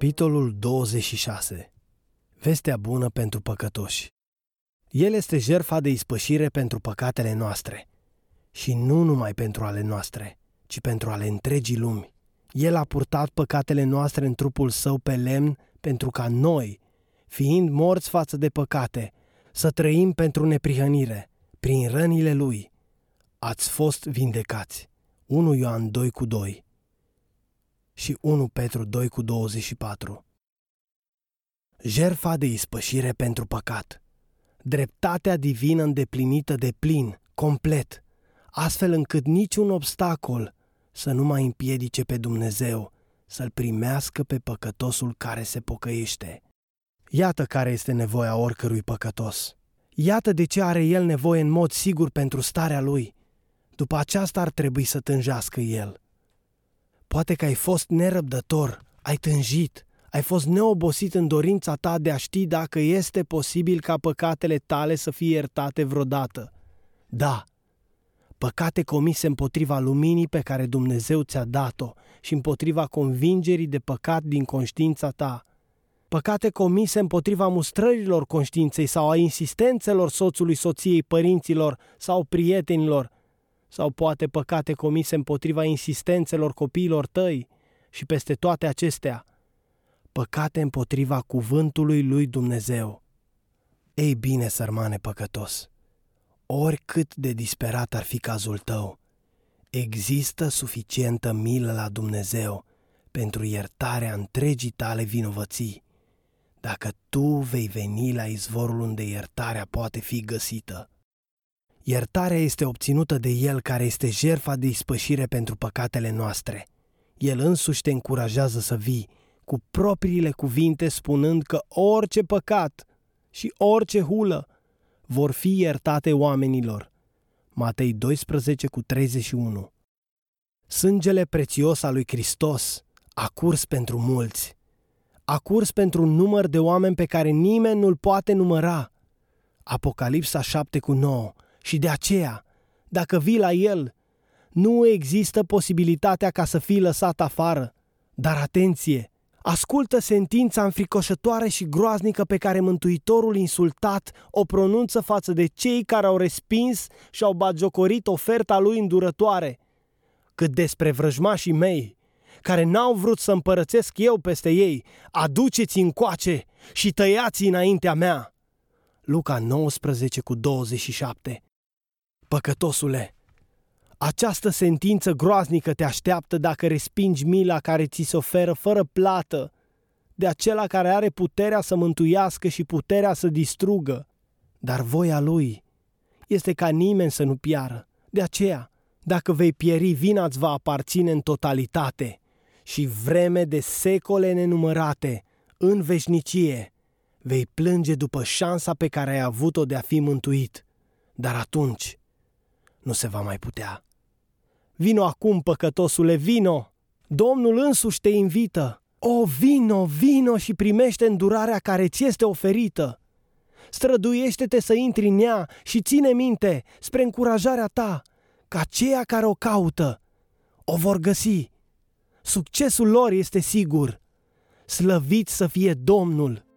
Capitolul 26 Vestea bună pentru păcătoși El este jertfa de ispășire pentru păcatele noastre și nu numai pentru ale noastre, ci pentru ale întregii lumi. El a purtat păcatele noastre în trupul său pe lemn pentru ca noi, fiind morți față de păcate, să trăim pentru neprihănire, prin rănile lui. Ați fost vindecați. 1 Ioan 2 cu 2 și 1 Petru 2 cu 24. Jerfa de ispășire pentru păcat. Dreptatea divină îndeplinită de plin, complet, astfel încât niciun obstacol să nu mai împiedice pe Dumnezeu să-l primească pe păcătosul care se pocăiește. Iată care este nevoia oricărui păcătos. Iată de ce are el nevoie în mod sigur pentru starea lui. După aceasta ar trebui să tânjească el – Poate că ai fost nerăbdător, ai tânjit, ai fost neobosit în dorința ta de a ști dacă este posibil ca păcatele tale să fie iertate vreodată. Da, păcate comise împotriva luminii pe care Dumnezeu ți-a dat-o și împotriva convingerii de păcat din conștiința ta. Păcate comise împotriva mustrărilor conștiinței sau a insistențelor soțului, soției, părinților sau prietenilor – sau poate păcate comise împotriva insistențelor copiilor tăi și peste toate acestea, păcate împotriva cuvântului lui Dumnezeu. Ei bine, sărmane păcătos, oricât de disperat ar fi cazul tău, există suficientă milă la Dumnezeu pentru iertarea întregii tale vinovății, dacă tu vei veni la izvorul unde iertarea poate fi găsită. Iertarea este obținută de El care este jerfa de ispășire pentru păcatele noastre. El însuși te încurajează să vii, cu propriile cuvinte spunând că orice păcat și orice hulă vor fi iertate oamenilor. Matei 12 cu 31 Sângele prețios al lui Hristos a curs pentru mulți. A curs pentru un număr de oameni pe care nimeni nu-l poate număra. Apocalipsa 7 cu 9 și de aceea, dacă vii la el, nu există posibilitatea ca să fii lăsat afară. Dar atenție! Ascultă sentința înfricoșătoare și groaznică pe care Mântuitorul insultat o pronunță față de cei care au respins și au bagiocorit oferta lui îndurătoare. Cât despre vrăjmașii mei, care n-au vrut să împărățesc eu peste ei, aduceți încoace și tăiați înaintea mea. Luca 19 cu 27 Păcătosule, această sentință groaznică te așteaptă dacă respingi mila care ți se oferă fără plată de acela care are puterea să mântuiască și puterea să distrugă. Dar voia lui este ca nimeni să nu piară. De aceea, dacă vei pieri, vina îți va aparține în totalitate și vreme de secole nenumărate, în veșnicie, vei plânge după șansa pe care ai avut-o de a fi mântuit. Dar atunci nu se va mai putea. Vino acum, păcătosule, vino! Domnul însuși te invită. O, vino, vino și primește îndurarea care ți este oferită. Străduiește-te să intri în ea și ține minte, spre încurajarea ta, că aceia care o caută o vor găsi. Succesul lor este sigur. Slăvit să fie Domnul!